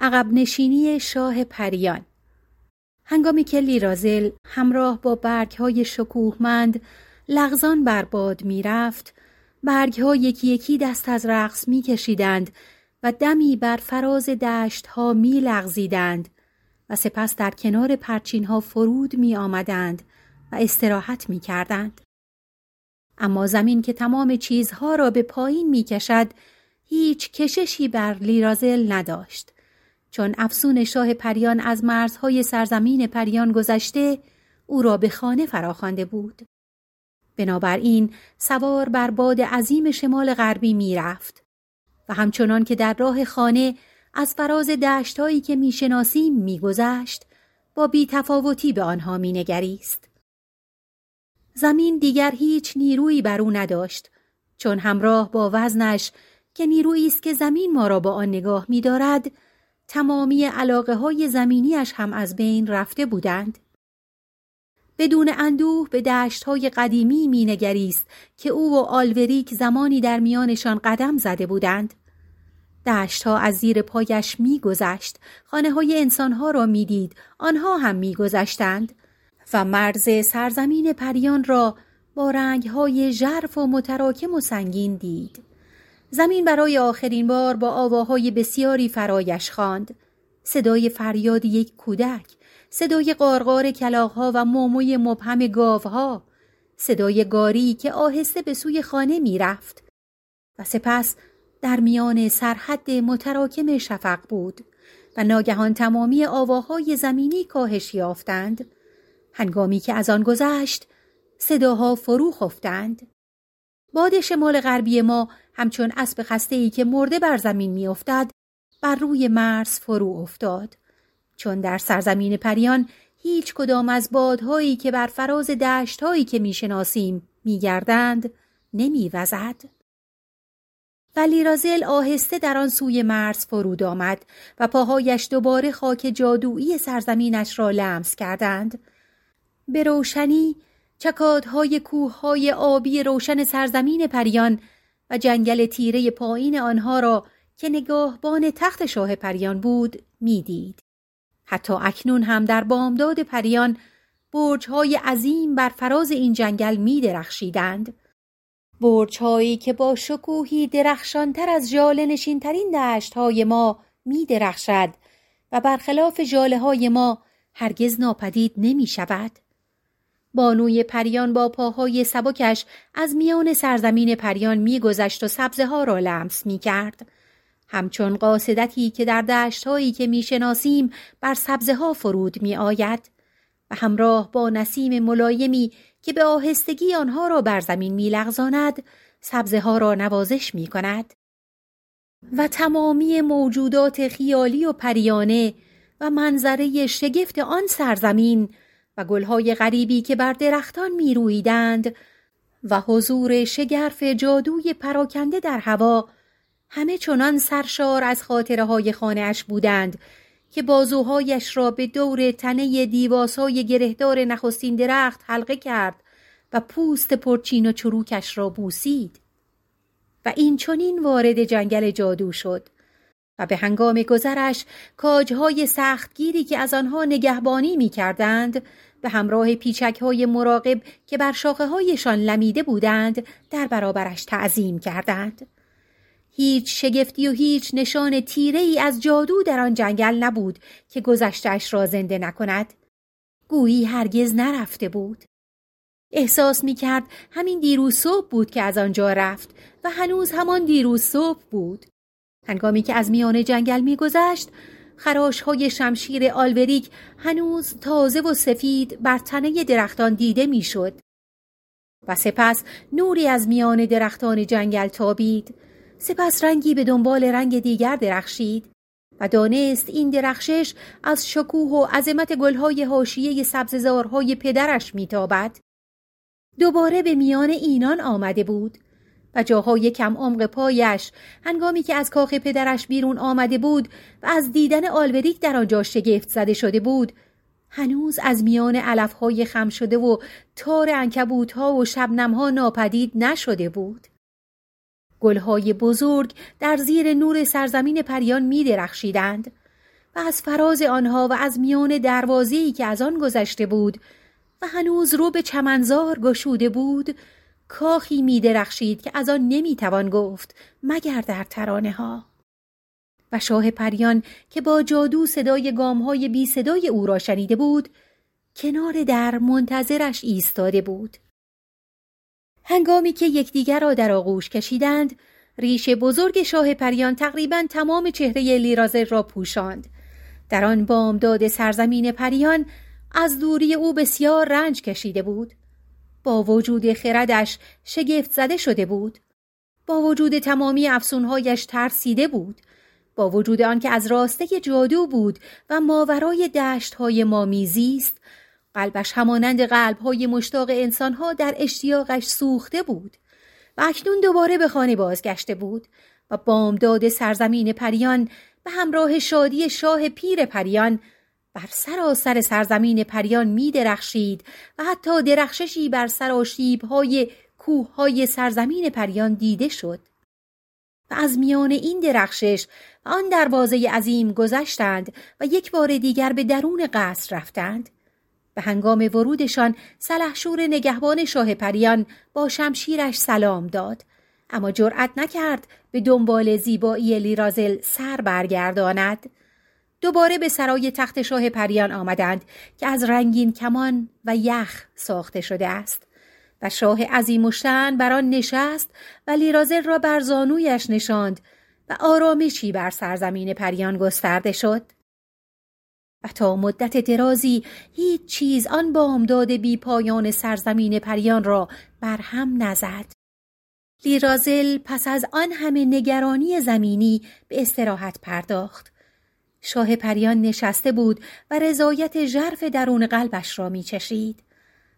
عقب نشینی شاه پریان هنگامی که لیرازل همراه با برگ های شکوهمند لغزان بر باد می رفت برگ ها یکی یکی دست از رقص می کشیدند و دمی بر فراز دشت ها می لغزیدند و سپس در کنار پرچین ها فرود می آمدند و استراحت می کردند. اما زمین که تمام چیزها را به پایین می کشد هیچ کششی بر لیرازل نداشت چون افسون شاه پریان از مرزهای سرزمین پریان گذشته او را به خانه فراخوانده بود. بنابراین سوار بر باد عظیم شمال غربی می‌رفت و همچنان که در راه خانه از فراز دشتهایی که می‌شناسیم میگذشت با بیتفاوتی به آنها مینگریست. زمین دیگر هیچ نیرویی بر او نداشت چون همراه با وزنش که نیرویی است که زمین ما را با آن نگاه می‌دارد تمامی علاقه های زمینیش هم از بین رفته بودند. بدون اندوه به دشت های قدیمی مینگریست که او و آلوریک زمانی در میانشان قدم زده بودند. دشت ها از زیر پایش میگذشت، خانه های انسان ها را می‌دید، آنها هم میگذشتند و مرز سرزمین پریان را با رنگ های ژرف و متراکم و سنگین دید. زمین برای آخرین بار با آواهای بسیاری فرایش خواند. صدای فریاد یک کودک، صدای قارقار کلاغها و موموی مبهم گاوها، صدای گاری که آهسته به سوی خانه می رفت. و سپس در میان سرحد متراکم شفق بود و ناگهان تمامی آواهای زمینی کاهش یافتند. هنگامی که از آن گذشت صداها فرو خفتند. باد شمال غربی ما همچون اسب خسته ای که مرده بر زمین میافتد بر روی مرز فرو افتاد. چون در سرزمین پریان هیچ کدام از بادهایی که بر فراز دشتهایی که می‌شناسیم میگردند نمیوزد. ولی رازل آهسته در آن سوی مرز فرود آمد و پاهایش دوباره خاک جادویی سرزمینش را لمس کردند. به روشنی چکادهای کوههای آبی روشن سرزمین پریان و جنگل تیره پایین آنها را که نگاهبان تخت شاه پریان بود می‌دید. حتی اکنون هم در بامداد پریان برجهای عظیم بر فراز این جنگل می درخشیدند. برجهایی که با شکوهی درخشانتر از جاله نشینترین ما می درخشد و برخلاف جاله های ما هرگز ناپدید نمی شود. بانوی پریان با پاهای سبکش از میان سرزمین پریان میگذشت و سبزه ها را لمس می کرد. همچون قاصدتی که در دشتهایی که می‌شناسیم بر سبزه ها فرود می آید و همراه با نسیم ملایمی که به آهستگی آنها را بر زمین می لغزاند سبزه ها را نوازش می کند. و تمامی موجودات خیالی و پریانه و منظره شگفت آن سرزمین و گلهای غریبی که بر درختان می رویدند و حضور شگرف جادوی پراکنده در هوا همه چنان سرشار از خاطره های خانهاش بودند که بازوهایش را به دور تنه دیواسای گرهدار نخستین درخت حلقه کرد و پوست پرچین و چروکش را بوسید. و این چنین وارد جنگل جادو شد. و به هنگام گذرش کاجهای سختگیری که از آنها نگهبانی می کردند به همراه پیچک های مراقب که بر شاخه هایشان لمیده بودند در برابرش تعظیم کردند. هیچ شگفتی و هیچ نشان تیره ای از جادو در آن جنگل نبود که گذشتش را زنده نکند. گویی هرگز نرفته بود. احساس می کرد همین دیروز صبح بود که از آنجا رفت و هنوز همان دیروز صبح بود. هنگامی که از میان جنگل میگذشت خراش های شمشیر آلوریک هنوز تازه و سفید بر تنه درختان دیده می‌شد. و سپس نوری از میان درختان جنگل تابید. سپس رنگی به دنبال رنگ دیگر درخشید و دانست این درخشش از شکوه و عظمت گلهای حاشیه سبززارهای پدرش میتابد. دوباره به میان اینان آمده بود. و جاهای کم عمق پایش. هنگامی که از کاخ پدرش بیرون آمده بود و از دیدن آلبریک در آنجا شگفت زده شده بود هنوز از میان علفهای خم شده و تار انکبوتها و شبنمها ناپدید نشده بود. گلهای بزرگ در زیر نور سرزمین پریان می درخشیدند و از فراز آنها و از میان دروازه‌ای که از آن گذشته بود و هنوز رو به چمنزار گشوده بود کاخی می درخشید که از آن نمی توان گفت مگر در ترانه ها. و شاه پریان که با جادو صدای گامهای بی صدای او را شنیده بود کنار در منتظرش ایستاده بود. هنگامی که یکدیگر را در آغوش کشیدند ریش بزرگ شاه پریان تقریبا تمام چهره لیرازر را پوشاند در آن بامداد سرزمین پریان از دوری او بسیار رنج کشیده بود با وجود خردش شگفت زده شده بود. با وجود تمامی افسونهایش ترسیده بود. با وجود آنکه از راسته جادو بود و ماورای دشتهای ما میزیست قلبش همانند قلبهای مشتاق انسانها در اشتیاقش سوخته بود و اکنون دوباره به خانه بازگشته بود و بامداد سرزمین پریان به همراه شادی شاه پیر پریان بر سراسر سرزمین پریان می درخشید و حتی درخششی بر سراشیب های کوه های سرزمین پریان دیده شد. و از میان این درخشش و آن دروازه عظیم گذشتند و یک بار دیگر به درون قصر رفتند. به هنگام ورودشان سلحشور نگهبان شاه پریان با شمشیرش سلام داد اما جرأت نکرد به دنبال زیبایی لیرازل سر برگرداند دوباره به سرای تخت شاه پریان آمدند که از رنگین کمان و یخ ساخته شده است و شاه عظیم و شن بر آن نشست و لیرازل را بر زانویش نشاند و آرامشی بر سرزمین پریان گسترده شد و تا مدت درازی هیچ چیز آن بامداد بی پایان سرزمین پریان را برهم نزد. لیرازل پس از آن همه نگرانی زمینی به استراحت پرداخت. شاه پریان نشسته بود و رضایت ژرف درون قلبش را میچشید.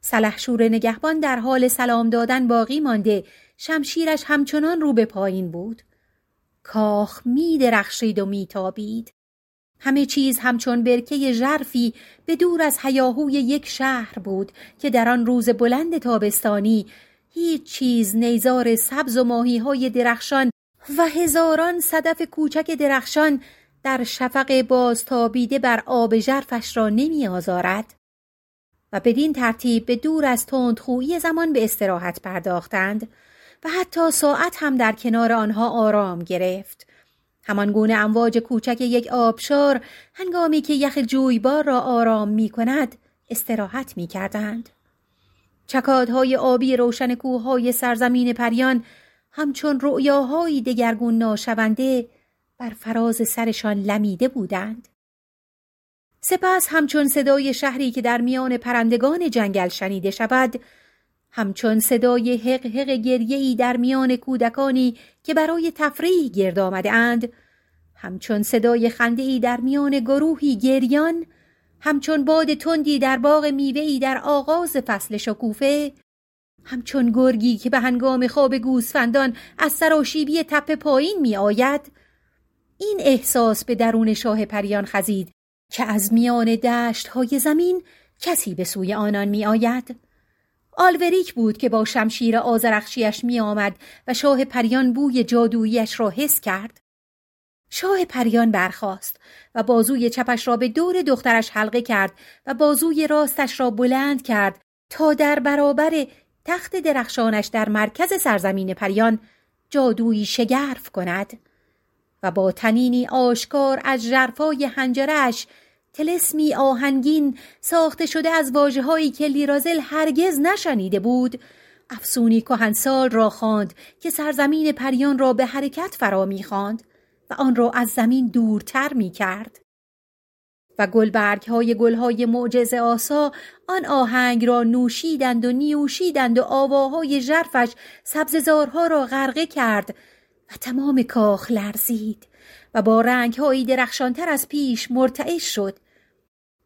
سلحشور نگهبان در حال سلام دادن باقی مانده شمشیرش همچنان رو به پایین بود. کاخ می درخشید و میتابید. همه چیز همچون برکه ژرفی به دور از هیاهوی یک شهر بود که در آن روز بلند تابستانی هیچ چیز نیزار سبز و ماهی های درخشان و هزاران صدف کوچک درخشان در شفق بازتابیده بر آب ژرفش را نمی آزارد. و بدین ترتیب به دور از تندخویی زمان به استراحت پرداختند و حتی ساعت هم در کنار آنها آرام گرفت همان گونه امواج کوچک یک آبشار هنگامی که یخ جویبار را آرام می کند استراحت می کردند. چکادهای آبی روشن کوههای سرزمین پریان همچون رؤیاهایی دگرگون ناشونده بر فراز سرشان لمیده بودند. سپس همچون صدای شهری که در میان پرندگان جنگل شنیده شود همچون صدای حق حق گریهی در میان کودکانی که برای تفریح گرد آمده اند همچون صدای خندهی در میان گروهی گریان همچون باد تندی در باغ میوهی در آغاز فصل شکوفه همچون گرگی که به هنگام خواب گوسفندان از سراشیبی تپه پایین می آید این احساس به درون شاه پریان خزید که از میان دشت های زمین کسی به سوی آنان می آید آلوریک بود که با شمشیر آزرخشیش می آمد و شاه پریان بوی جادوییش را حس کرد. شاه پریان برخاست و بازوی چپش را به دور دخترش حلقه کرد و بازوی راستش را بلند کرد تا در برابر تخت درخشانش در مرکز سرزمین پریان جادویی شگرف کند و با تنینی آشکار از جرفای هنجرش تلسمی آهنگین ساخته شده از واجه هایی که لیرازل هرگز نشنیده بود افسونی کهنسال را خواند که سرزمین پریان را به حرکت فرا می‌خواند و آن را از زمین دورتر می کرد. و گلبرگ های گل های معجز آسا آن آهنگ را نوشیدند و نیوشیدند و آواهای ژرفش سبززارها را غرقه کرد و تمام کاخ لرزید و با رنگهایی درخشانتر از پیش مرتعش شد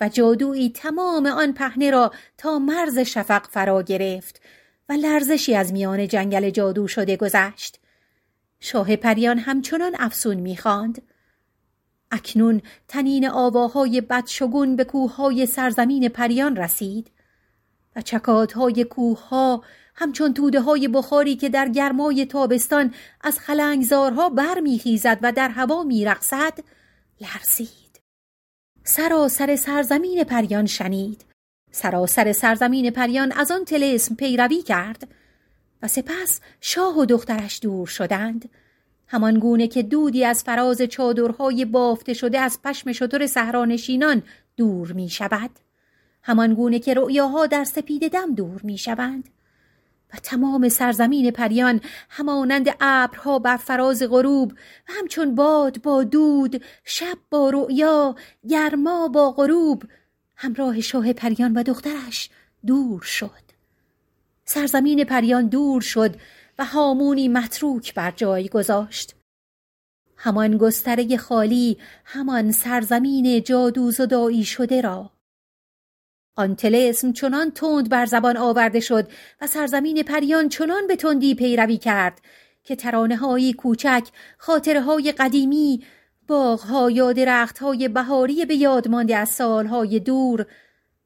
و جادویی تمام آن پهنه را تا مرز شفق فرا گرفت و لرزشی از میان جنگل جادو شده گذشت. شاه پریان همچنان افسون می‌خواند. اکنون تنین آواهای بدشگون به کوههای سرزمین پریان رسید و چکادهای کوهها همچون توده های بخاری که در گرمای تابستان از خلنگزارها برمیخیزد و در هوا میرقصد لرزید. سراسر سرزمین پریان شنید. سراسر سرزمین پریان از آن تلسم پیروی کرد. و سپس شاه و دخترش دور شدند. همان گونه که دودی از فراز چادرهای بافته شده از پشم شتر صحرانشینان دور می شود همان گونه که رؤیاها در سپید دم دور می شوند و تمام سرزمین پریان همانند ابرها بر فراز غروب و همچون باد با دود شب با رؤیا گرما با غروب. همراه شاه پریان و دخترش دور شد. سرزمین پریان دور شد و هامونی متروک بر جای گذاشت. همان گستره خالی همان سرزمین جادو زدایی شده را آن تلسم چنان تند بر زبان آورده شد و سرزمین پریان چنان به تندی پیروی کرد که ترانه هایی کوچک خاطره های قدیمی باغها یا درختهای بهاری به یاد مانده از سالهای دور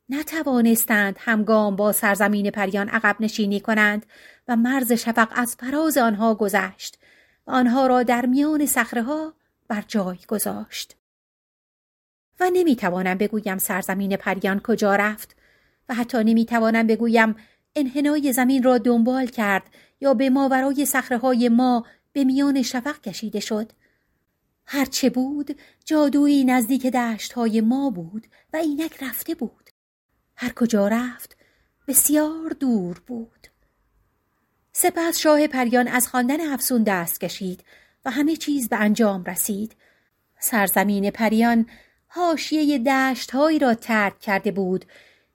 نتوانستند همگام با سرزمین پریان عقب نشینی کنند و مرز شفق از فراز آنها گذشت و آنها را در میان ها بر جای گذاشت. و نمی‌توانم بگویم سرزمین پریان کجا رفت و حتی نمی‌توانم بگویم انحنای زمین را دنبال کرد یا به ماورای های ما به میان شفق کشیده شد. هرچه بود جادویی نزدیک دشت های ما بود و اینک رفته بود. هر کجا رفت بسیار دور بود. سپس شاه پریان از خواندن افسون دست کشید و همه چیز به انجام رسید. سرزمین پریان حاشیه دشتهایی را ترک کرده بود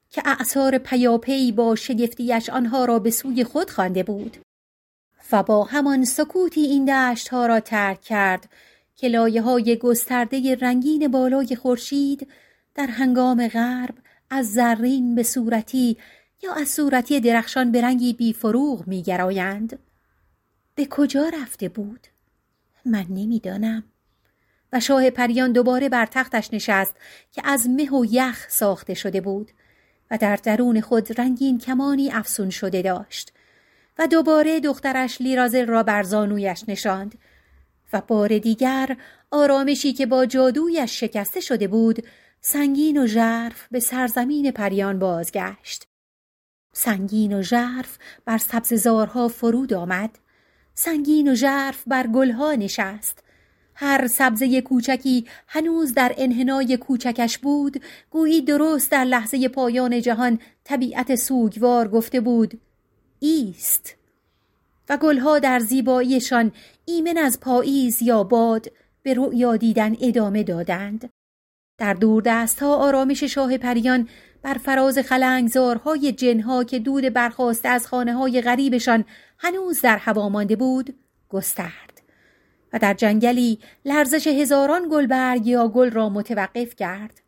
که اعثار پیاپی با شگفتیش آنها را به سوی خود خوانده بود. و با همان سکوتی این دشتها را ترک کرد که لایه های گسترده رنگین بالای خورشید در هنگام غرب از زرین به صورتی یا از صورتی درخشان به رنگی بیفروغ میگرایند. به کجا رفته بود؟ من نمی‌دانم. و شاه پریان دوباره بر تختش نشست که از مه و یخ ساخته شده بود و در درون خود رنگین کمانی افسون شده داشت و دوباره دخترش لیرازل را بر زانویش نشاند و بار دیگر آرامشی که با جادویش شکسته شده بود سنگین و ژرف به سرزمین پریان بازگشت. سنگین و ژرف بر سبززارها فرود آمد. سنگین و ژرف بر گلها نشست هر سبزه کوچکی هنوز در انحنای کوچکش بود گویی درست در لحظه پایان جهان طبیعت سوگوار گفته بود ایست. و گلها در زیباییشان ایمن از پاییز یا باد به رؤیا دیدن ادامه دادند. در دور ها آرامش شاه پریان بر فراز خلنگزارهای جنها که دود برخواسته از خانه های غریبشان هنوز در هوا مانده بود گسترد. و در جنگلی لرزش هزاران گلبرگ یا گل را متوقف کرد.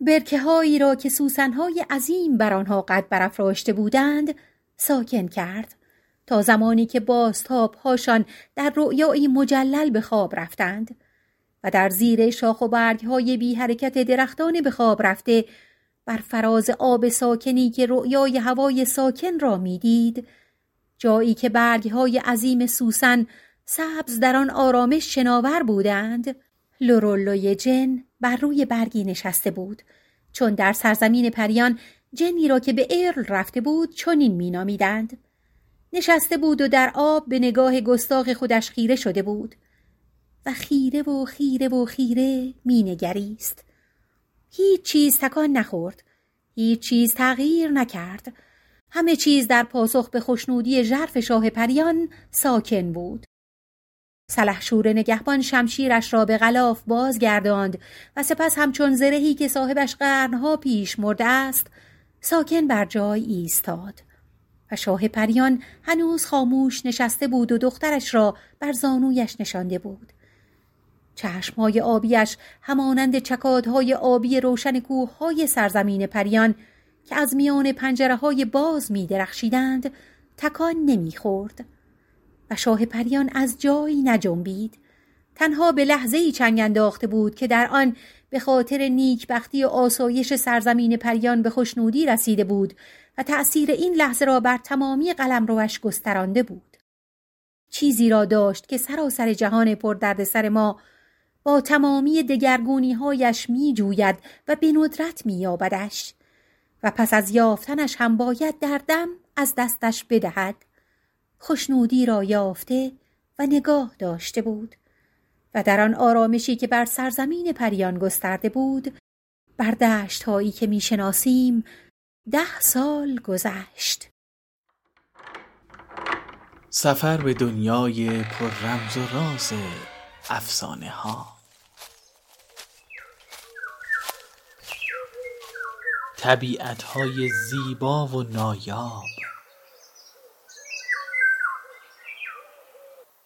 برکه هایی را که سوسنهای عظیم بر آنها قد برافراشته بودند ساکن کرد. تا زمانی که باستاب هاشان در رؤیایی مجلل به خواب رفتند و در زیر شاخ و برگ های بی حرکت درختان به خواب رفته بر فراز آب ساکنی که رؤیای هوای ساکن را می‌دید جایی که برگ های عظیم سوسن سبز در آن آرامش شناور بودند. لورولوی جن بر روی برگی نشسته بود. چون در سرزمین پریان جنی را که به ارل رفته بود چنین مینامیدند. نشسته بود و در آب به نگاه گستاخ خودش خیره شده بود. و خیره و خیره و خیره مینگریست. هیچ چیز تکان نخورد. هیچ چیز تغییر نکرد. همه چیز در پاسخ به خوشنودی ژرف شاه پریان ساکن بود. سلحشور نگهبان شمشیرش را به غلاف بازگرداند و سپس همچون زرهی که صاحبش قرنها پیش مرده است ساکن بر جای ایستاد. و شاه پریان هنوز خاموش نشسته بود و دخترش را بر زانویش نشانده بود. چشمهای آبیش همانند چکادهای آبی روشن کوههای سرزمین پریان که از میان پنجره های باز می درخشیدند تکان نمی‌خورد. و شاه پریان از جایی نجنبید تنها به لحظه ای چنگ انداخته بود که در آن به خاطر نیکبختی و آسایش سرزمین پریان به خوشنودی رسیده بود و تأثیر این لحظه را بر تمامی قلم روش گسترانده بود. چیزی را داشت که سراسر جهان پر سر ما با تمامی دگرگونی هایش می جوید و به ندرت می و پس از یافتنش هم باید در دم از دستش بدهد. خوشنودی را یافته و نگاه داشته بود و در آن آرامشی که بر سرزمین پریان گسترده بود بر دشت هایی که می‌شناسیم ده سال گذشت. سفر به دنیای پر رمز و راز افسانه ها طبیعت های زیبا و نایاب.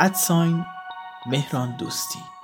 ادساین مهران دوستی.